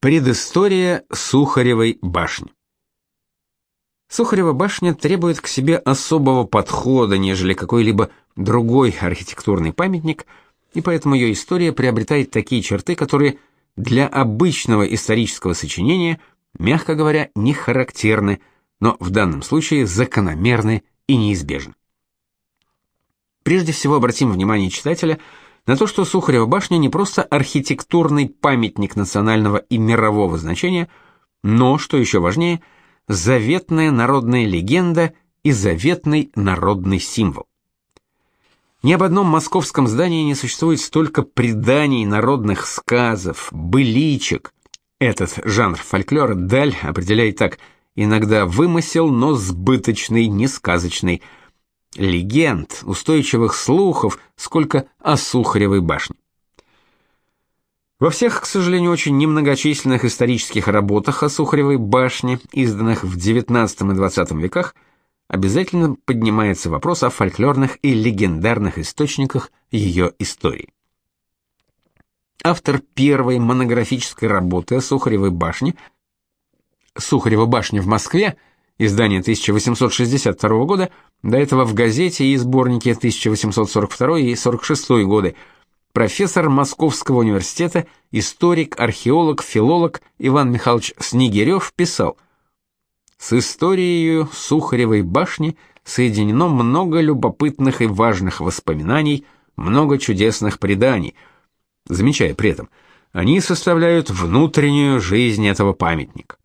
Предыстория Сухаревой башни. Сухарева башня требует к себе особого подхода, нежели какой-либо другой архитектурный памятник, и поэтому ее история приобретает такие черты, которые для обычного исторического сочинения, мягко говоря, не характерны, но в данном случае закономерны и неизбежны. Прежде всего обратим внимание читателя – на то, что Сухарева башня не просто архитектурный памятник национального и мирового значения, но, что еще важнее, заветная народная легенда и заветный народный символ. Ни об одном московском здании не существует столько преданий, народных сказов, быличек. Этот жанр фольклора Даль определяет так: иногда вымысел, но сбыточный, не сказочный – легенд, устойчивых слухов, сколько о Сухаревой башне. Во всех, к сожалению, очень немногочисленных исторических работах о Сухаревой башне, изданных в XIX и XX веках, обязательно поднимается вопрос о фольклорных и легендарных источниках ее истории. Автор первой монографической работы о Сухаревой башне Сухарева башня в Москве издание 1862 года, до этого в газете и сборнике 1842 и 46 годы, профессор Московского университета, историк, археолог, филолог Иван Михайлович Снегирев писал: С историей Сухаревой башни соединено много любопытных и важных воспоминаний, много чудесных преданий. Замечая при этом, они составляют внутреннюю жизнь этого памятника.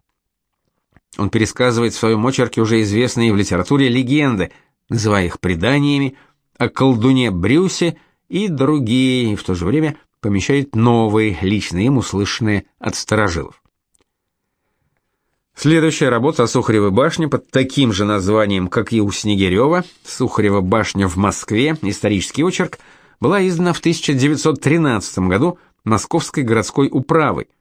Он пересказывает в своем очерке уже известные в литературе легенды, называя их преданиями, о колдуне Брюсе и другие, и в то же время помещает новые, лично им услышанные от старожилов. Следующая работа о Сухаревой башне под таким же названием, как и у Снегирева, «Сухарева башня в Москве. Исторический очерк», была издана в 1913 году Московской городской управой –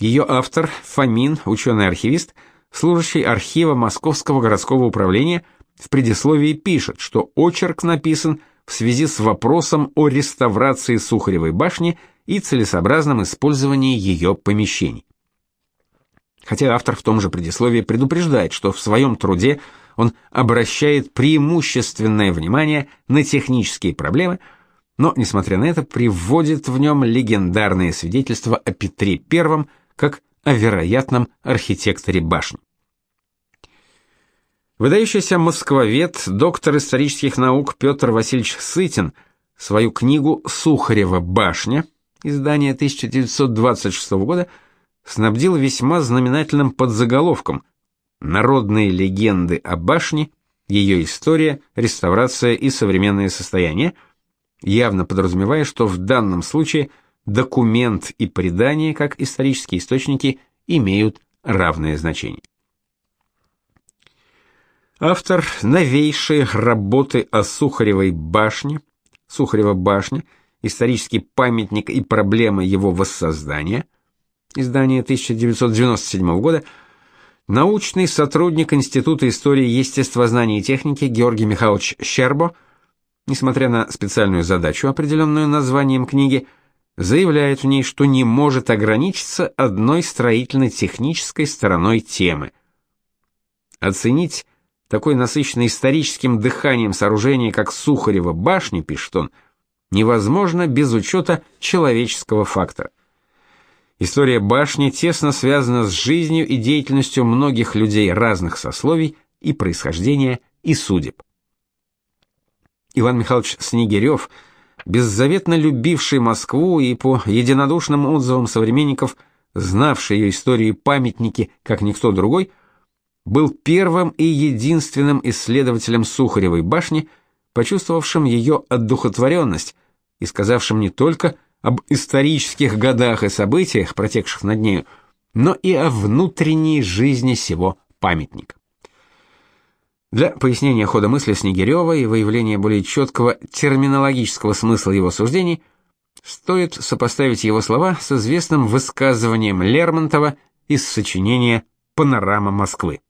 ее автор Фомин, ученый-архивист, служащий архива Московского городского управления, в предисловии пишет, что очерк написан в связи с вопросом о реставрации Сухаревой башни и целесообразном использовании ее помещений. Хотя автор в том же предисловии предупреждает, что в своем труде он обращает преимущественное внимание на технические проблемы, но, несмотря на это, приводит в нем легендарные свидетельства о Петре I, как о вероятном архитекторе башни. Выдающийся москвовед, доктор исторических наук Петр Васильевич Сытин свою книгу Сухарева башня, издание 1926 года, снабдил весьма знаменательным подзаголовком Народные легенды о башне, ее история, реставрация и современное состояние, явно подразумевая, что в данном случае – документ и предание, как исторические источники, имеют равное значение. Автор новейшей работы о Сухаревой башне, Сухарева башня, исторический памятник и проблемы его воссоздания, издание 1997 года, научный сотрудник Института истории естествознания и техники Георгий Михайлович Щербо, несмотря на специальную задачу, определенную названием книги, заявляет в ней, что не может ограничиться одной строительно-технической стороной темы. Оценить такой насыщенный историческим дыханием сооружение, как Сухарева башня, пишет он, невозможно без учета человеческого фактора. История башни тесно связана с жизнью и деятельностью многих людей разных сословий и происхождения и судеб. Иван Михайлович Снегирев – беззаветно любивший Москву и по единодушным отзывам современников, знавший ее историю и памятники, как никто другой, был первым и единственным исследователем Сухаревой башни, почувствовавшим ее одухотворенность и сказавшим не только об исторических годах и событиях, протекших над нею, но и о внутренней жизни сего памятника. Для пояснения хода мысли Снегирева и выявления более четкого терминологического смысла его суждений стоит сопоставить его слова с известным высказыванием Лермонтова из сочинения «Панорама Москвы».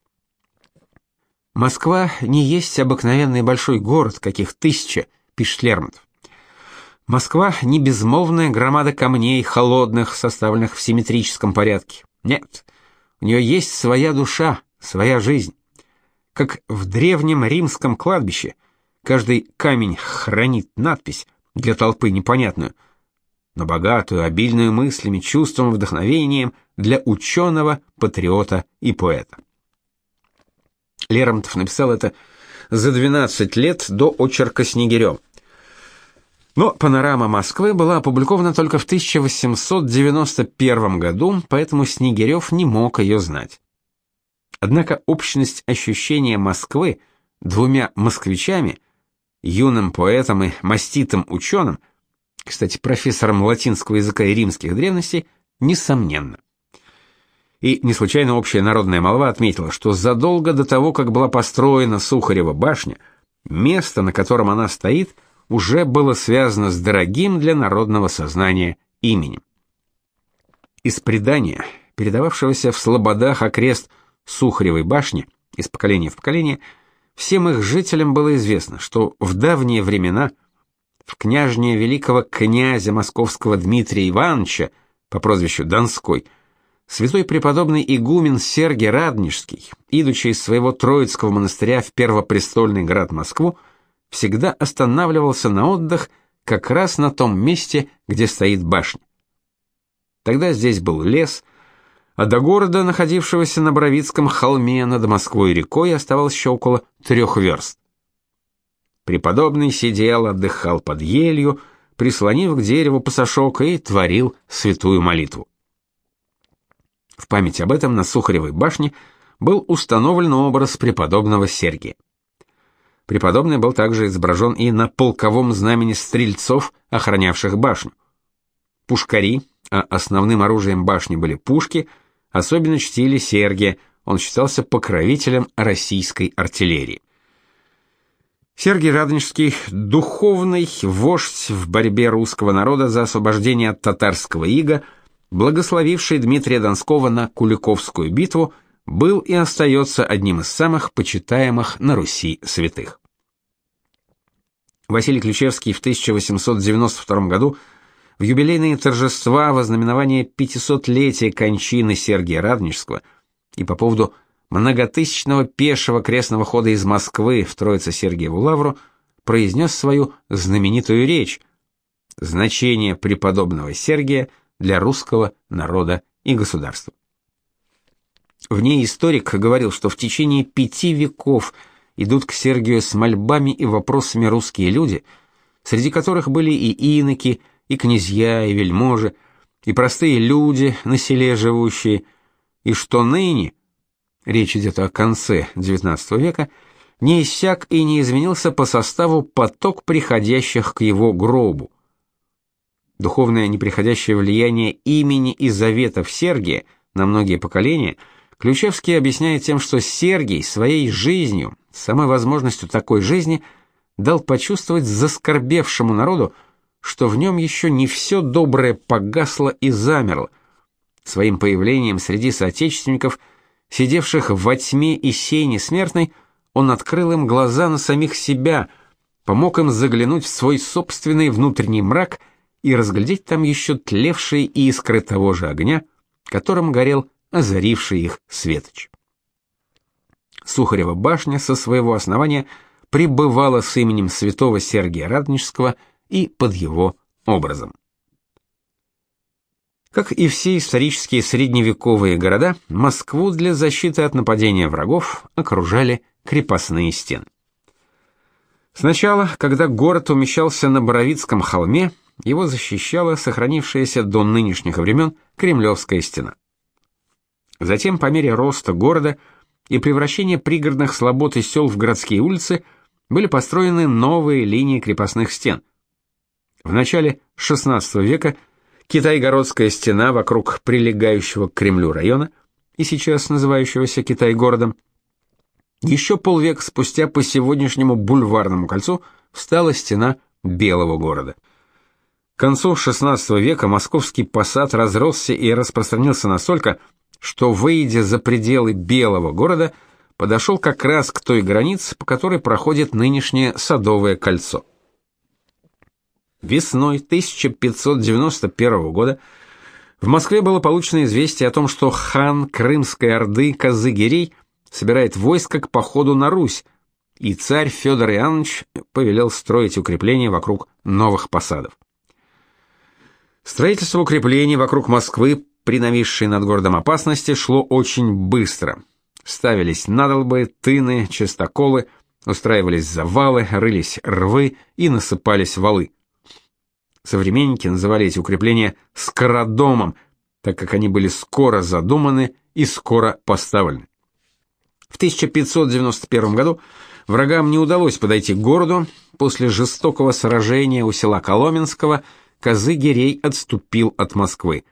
«Москва не есть обыкновенный большой город, каких тысяча», — пишет Лермонтов. Москва не безмолвная громада камней холодных, составленных в симметрическом порядке. Нет, у нее есть своя душа, своя жизнь. Как в древнем римском кладбище, каждый камень хранит надпись, для толпы непонятную, но богатую, обильную мыслями, чувством, вдохновением для ученого, патриота и поэта. Лермонтов написал это за 12 лет до очерка Снегирёв. Но «Панорама Москвы» была опубликована только в 1891 году, поэтому Снегирев не мог ее знать. Однако общность ощущения Москвы двумя москвичами, юным поэтом и маститым ученым, кстати, профессором латинского языка и римских древностей, несомненно. И не случайно общая народная молва отметила, что задолго до того, как была построена Сухарева башня, место, на котором она стоит, уже было связано с дорогим для народного сознания именем. Из предания, передававшегося в слободах окрест Сухаревой башни из поколения в поколение, всем их жителям было известно, что в давние времена в княжне великого князя московского Дмитрия Ивановича по прозвищу Донской святой преподобный игумен Сергий Радонежский, идучи из своего Троицкого монастыря в первопрестольный град Москву, всегда останавливался на отдых как раз на том месте, где стоит башня. Тогда здесь был лес, а до города, находившегося на Боровицком холме над Москвой рекой, оставалось еще около трех верст. Преподобный сидел, отдыхал под елью, прислонив к дереву пасашок и творил святую молитву. В память об этом на Сухаревой башне был установлен образ преподобного Сергия. Преподобный был также изображен и на полковом знамени стрельцов, охранявших башню. Пушкари, а основным оружием башни были пушки, особенно чтили Сергия, он считался покровителем российской артиллерии. Сергий Радонежский – духовный вождь в борьбе русского народа за освобождение от татарского ига, благословивший Дмитрия Донского на Куликовскую битву – был и остается одним из самых почитаемых на Руси святых. Василий Ключевский в 1892 году в юбилейные торжества во знаменование 500-летия кончины Сергия Радонежского и по поводу многотысячного пешего крестного хода из Москвы в Троице-Сергиеву лавру произнес свою знаменитую речь «Значение преподобного Сергия для русского народа и государства». В ней историк говорил, что в течение пяти веков идут к Сергию с мольбами и вопросами русские люди, среди которых были и иноки, и князья, и вельможи, и простые люди на селе живущие, и что ныне, речь идет о конце XIX века, не иссяк и не изменился по составу поток приходящих к его гробу. Духовное неприходящее влияние имени и заветов Сергия на многие поколения – Ключевский объясняет тем, что Сергий своей жизнью, самой возможностью такой жизни, дал почувствовать заскорбевшему народу, что в нем еще не все доброе погасло и замерло. Своим появлением среди соотечественников, сидевших во тьме и сене смертной, он открыл им глаза на самих себя, помог им заглянуть в свой собственный внутренний мрак и разглядеть там еще тлевшие искры того же огня, которым горел озаривший их светоч. Сухарева башня со своего основания пребывала с именем святого Сергия Радонежского и под его образом. Как и все исторические средневековые города, Москву для защиты от нападения врагов окружали крепостные стены. Сначала, когда город умещался на Боровицком холме, его защищала сохранившаяся до нынешних времен Кремлевская стена. Затем, по мере роста города и превращения пригородных слобод и сел в городские улицы, были построены новые линии крепостных стен. В начале XVI века Китай-городская стена вокруг прилегающего к Кремлю района и сейчас называющегося Китай-городом, еще полвека спустя по сегодняшнему бульварному кольцу встала стена Белого города. К концу XVI века московский посад разросся и распространился настолько, что, выйдя за пределы Белого города, подошел как раз к той границе, по которой проходит нынешнее Садовое кольцо. Весной 1591 года в Москве было получено известие о том, что хан Крымской Орды Казыгирей собирает войско к походу на Русь, и царь Федор Иоаннович повелел строить укрепления вокруг новых посадов. Строительство укреплений вокруг Москвы при нависшей над городом опасности шло очень быстро. Ставились надолбы, тыны, частоколы, устраивались завалы, рылись рвы и насыпались валы. Современники называли эти укрепления «скородомом», так как они были скоро задуманы и скоро поставлены. В 1591 году врагам не удалось подойти к городу. После жестокого сражения у села Коломенского Казыгирей отступил от Москвы.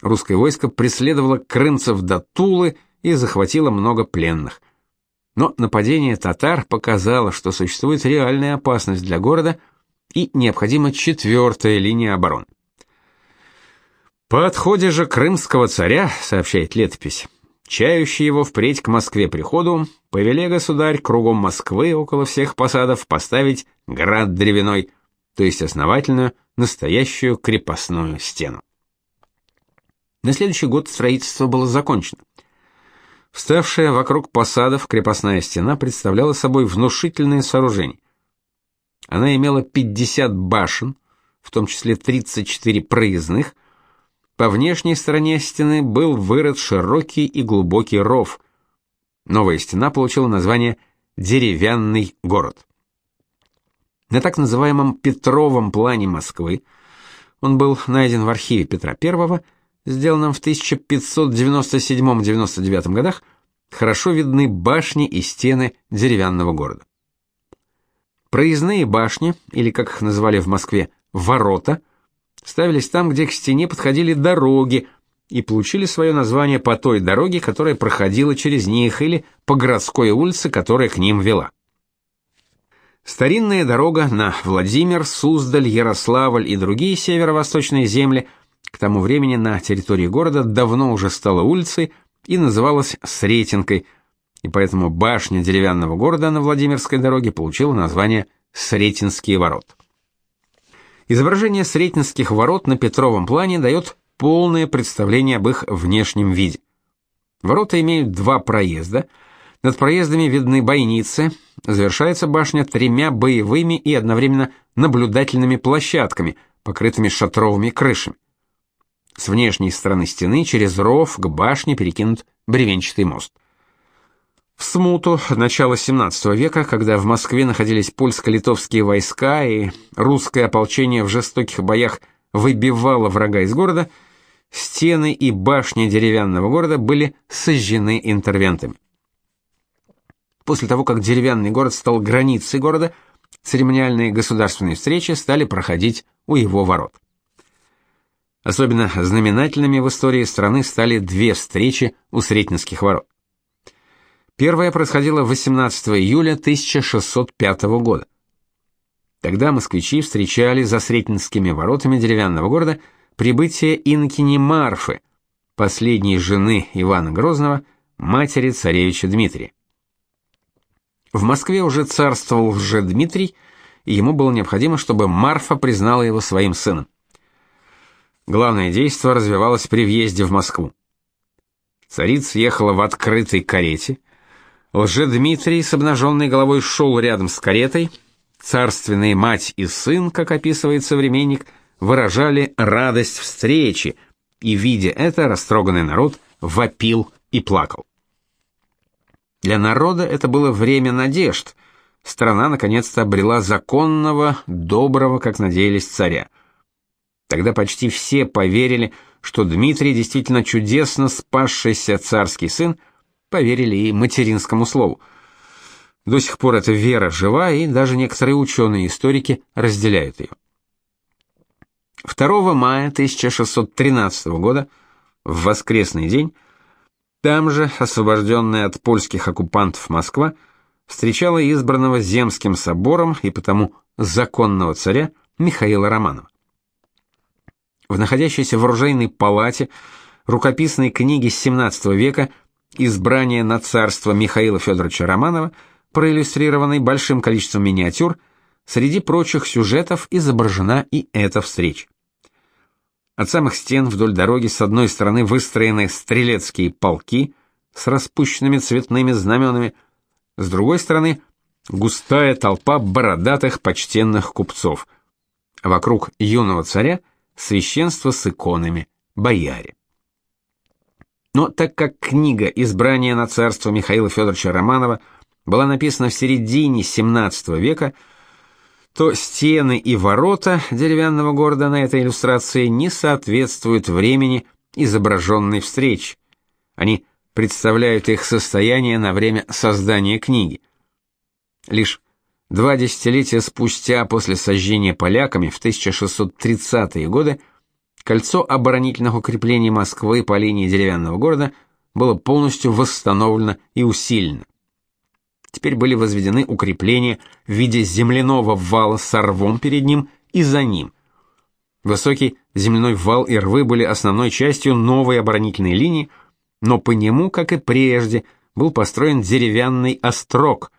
Русское войско преследовало крымцев до Тулы и захватило много пленных. Но нападение татар показало, что существует реальная опасность для города – и необходима четвертая линия обороны. По отходе же крымского царя, сообщает летопись, чающий его впредь к Москве приходу, повеле государь кругом Москвы около всех посадов поставить град древяной, то есть основательную, настоящую крепостную стену. На следующий год строительство было закончено. Вставшая вокруг посадов крепостная стена представляла собой внушительное сооружение. Она имела 50 башен, в том числе 34 проездных. По внешней стороне стены был вырыт широкий и глубокий ров. Новая стена получила название «Деревянный город». На так называемом Петровом плане Москвы он был найден в архиве Петра I, сделанном в 1597-99 годах, хорошо видны башни и стены деревянного города. Проездные башни, или как их называли в Москве, ворота, ставились там, где к стене подходили дороги, и получили свое название по той дороге, которая проходила через них, или по городской улице, которая к ним вела. Старинная дорога на Владимир, Суздаль, Ярославль и другие северо-восточные земли к тому времени на территории города давно уже стала улицей и называлась Сретенкой – и поэтому башня деревянного города на Владимирской дороге получила название Сретенские ворота. Изображение Сретенских ворот на Петровом плане дает полное представление об их внешнем виде. Ворота имеют два проезда. Над проездами видны бойницы. Завершается башня тремя боевыми и одновременно наблюдательными площадками, покрытыми шатровыми крышами. С внешней стороны стены через ров к башне перекинут бревенчатый мост. В смуту начала XVII века, когда в Москве находились польско-литовские войска и русское ополчение в жестоких боях выбивало врага из города, стены и башни деревянного города были сожжены интервентами. После того, как деревянный город стал границей города, церемониальные государственные встречи стали проходить у его ворот. Особенно знаменательными в истории страны стали две встречи у Сретенских ворот. Первая происходила 18 июля 1605 года. Тогда москвичи встречали за Сретенскими воротами деревянного города прибытие инокини Марфы, последней жены Ивана Грозного, матери царевича Дмитрия. В Москве уже царствовал же Дмитрий, и ему было необходимо, чтобы Марфа признала его своим сыном. Главное действие развивалось при въезде в Москву. Царица ехала в открытой карете, Лже-Дмитрий с обнаженной головой шел рядом с каретой. Царственные мать и сын, как описывает современник, выражали радость встречи, и, видя это, растроганный народ вопил и плакал. Для народа это было время надежд. Страна наконец-то обрела законного, доброго, как надеялись, царя. Тогда почти все поверили, что Дмитрий действительно чудесно спасшийся царский сын, поверили и материнскому слову. До сих пор эта вера жива, и даже некоторые ученые и историки разделяют ее. 2 мая 1613 года, в воскресный день, там же, освобожденная от польских оккупантов Москва, встречала избранного Земским собором и потому законного царя Михаила Романова. В находящейся в оружейной палате рукописной книге XVII века избрание на царство Михаила Федоровича Романова, проиллюстрированный большим количеством миниатюр, среди прочих сюжетов изображена и эта встреча. От самых стен вдоль дороги с одной стороны выстроены стрелецкие полки с распущенными цветными знаменами, с другой стороны густая толпа бородатых почтенных купцов. Вокруг юного царя священство с иконами, бояре. Но так как книга «Избрание на царство» Михаила Федоровича Романова была написана в середине XVII века, то стены и ворота деревянного города на этой иллюстрации не соответствуют времени изображенной встречи. Они представляют их состояние на время создания книги. Лишь два десятилетия спустя после сожжения поляками в 1630-е годы кольцо оборонительных укреплений Москвы по линии деревянного города было полностью восстановлено и усилено. Теперь были возведены укрепления в виде земляного вала с рвом перед ним и за ним. Высокий земляной вал и рвы были основной частью новой оборонительной линии, но по нему, как и прежде, был построен деревянный острог,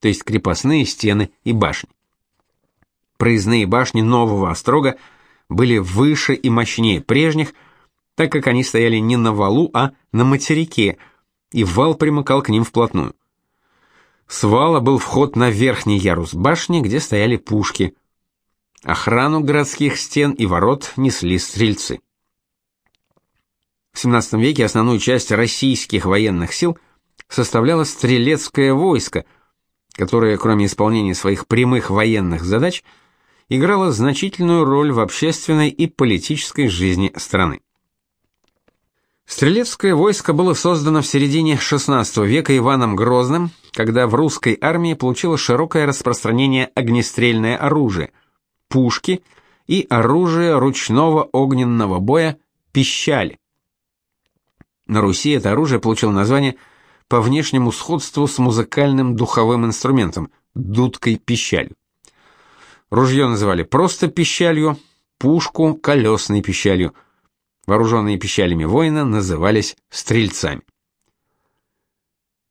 то есть крепостные стены и башни. Проездные башни нового острога были выше и мощнее прежних, так как они стояли не на валу, а на материке, и вал примыкал к ним вплотную. С вала был вход на верхний ярус башни, где стояли пушки. Охрану городских стен и ворот несли стрельцы. В XVII веке основную часть российских военных сил составляло стрелецкое войско, которое, кроме исполнения своих прямых военных задач, играло значительную роль в общественной и политической жизни страны. Стрелецкое войско было создано в середине XVI века Иваном Грозным, когда в русской армии получило широкое распространение огнестрельное оружие, пушки и оружие ручного огненного боя пищали. На Руси это оружие получило название по внешнему сходству с музыкальным духовым инструментом дудкой-пищалью. Ружье называли просто пищалью, пушку колесной пищалью – Вооруженные пищалями воина назывались стрельцами.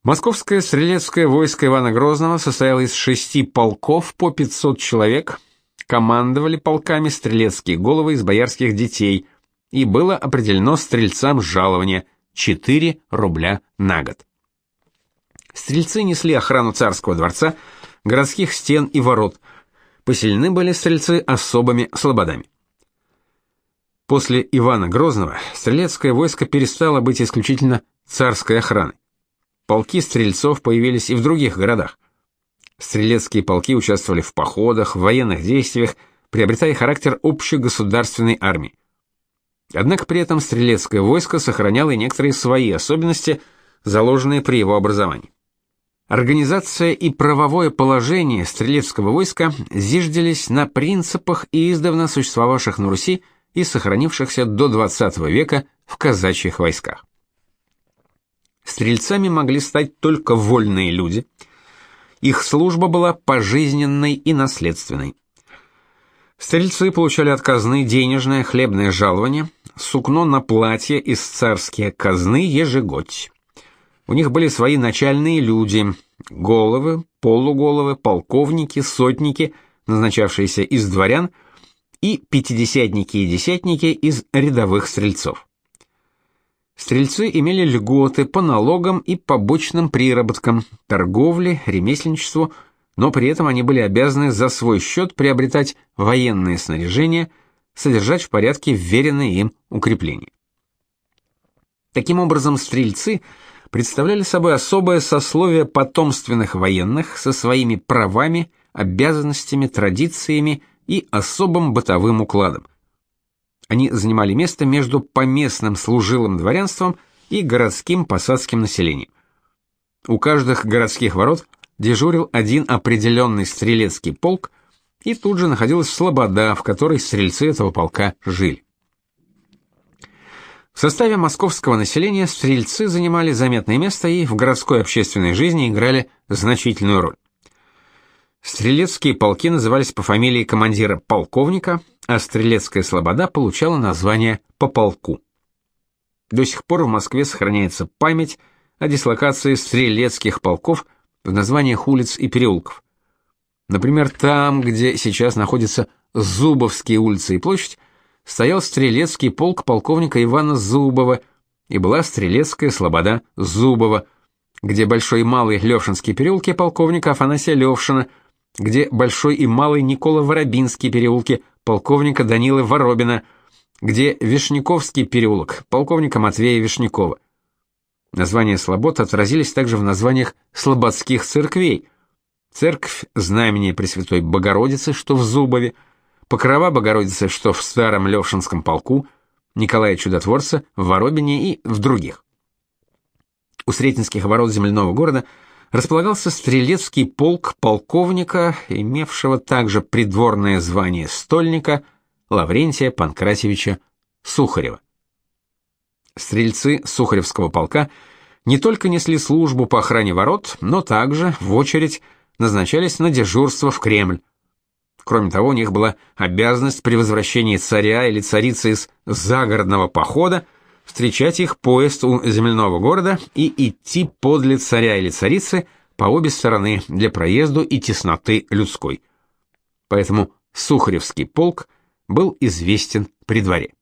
Московское стрелецкое войско Ивана Грозного состояло из шести полков по 500 человек, командовали полками стрелецкие головы из боярских детей, и было определено стрельцам жалование 4 рубля на год. Стрельцы несли охрану царского дворца, городских стен и ворот. Поселены были стрельцы особыми слободами. После Ивана Грозного стрелецкое войско перестало быть исключительно царской охраной. Полки стрельцов появились и в других городах. Стрелецкие полки участвовали в походах, в военных действиях, приобретая характер общегосударственной армии. Однако при этом стрелецкое войско сохраняло и некоторые свои особенности, заложенные при его образовании. Организация и правовое положение стрелецкого войска зиждились на принципах издавна существовавших на Руси и сохранившихся до XX века в казачьих войсках. Стрельцами могли стать только вольные люди. Их служба была пожизненной и наследственной. Стрельцы получали от казны денежное хлебное жалование, сукно на платье из царские казны ежегодь. У них были свои начальные люди: головы, полуголовы, полковники, сотники, назначавшиеся из дворян – и пятидесятники и десятники из рядовых стрельцов. Стрельцы имели льготы по налогам и побочным приработкам, торговле, ремесленничеству, но при этом они были обязаны за свой счет приобретать военное снаряжение, содержать в порядке вверенные им укрепления. Таким образом, стрельцы представляли собой особое сословие потомственных военных со своими правами, обязанностями, традициями и особым бытовым укладом. Они занимали место между поместным служилым дворянством и городским посадским населением. У каждых городских ворот дежурил один определенный стрелецкий полк, и тут же находилась слобода, в которой стрельцы этого полка жили. В составе московского населения стрельцы занимали заметное место и в городской общественной жизни играли значительную роль. Стрелецкие полки назывались по фамилии командира полковника, а Стрелецкая слобода получала название по полку. До сих пор в Москве сохраняется память о дислокации стрелецких полков в названиях улиц и переулков. Например, там, где сейчас находятся Зубовские улицы и площадь, стоял стрелецкий полк полковника Ивана Зубова и была стрелецкая слобода Зубова, где Большой и Малый Левшинские переулки полковника Афанасия Левшина, где Большой и Малый Никола Воробинские переулки полковника Данилы Воробина, где Вишняковский переулок полковника Матвея Вишнякова. Названия слобод отразились также в названиях слободских церквей. Церковь Знамения Пресвятой Богородицы, что в Зубове, Покрова Богородицы, что в Старом Левшинском полку, Николая Чудотворца в Воробине и в других. У Сретенских ворот земляного города располагался стрелецкий полк полковника, имевшего также придворное звание стольника Лаврентия Панкратевича Сухарева. Стрельцы Сухаревского полка не только несли службу по охране ворот, но также в очередь назначались на дежурство в Кремль. Кроме того, у них была обязанность при возвращении царя или царицы из загородного похода встречать их поезд у земляного города и идти подле царя или царицы по обе стороны для проезду и тесноты людской. Поэтому Сухаревский полк был известен при дворе.